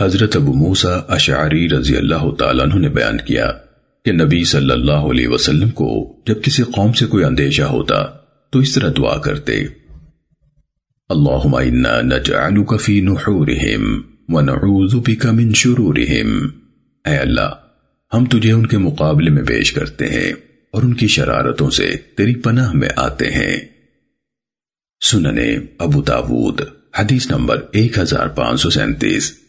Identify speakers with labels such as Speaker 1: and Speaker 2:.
Speaker 1: حضرت ابو موسیٰ اشعری رضی اللہ تعالیٰ عنہ نے بیان کیا کہ نبی صلی اللہ علیہ وسلم کو جب کسی قوم سے کوئی اندیشہ ہوتا تو اس طرح دعا کرتے۔ اللہم انا نجعلک فی نحورہم ونعوذ بک من شرورہم۔ اے اللہ، ہم تجھے ان کے مقابلے میں پیش کرتے ہیں اور ان کی شرارتوں سے تیری پناہ میں آتے ہیں۔ سننے ابو داود، حدیث نمبر ایک ہزار پانچ سو سینتیس۔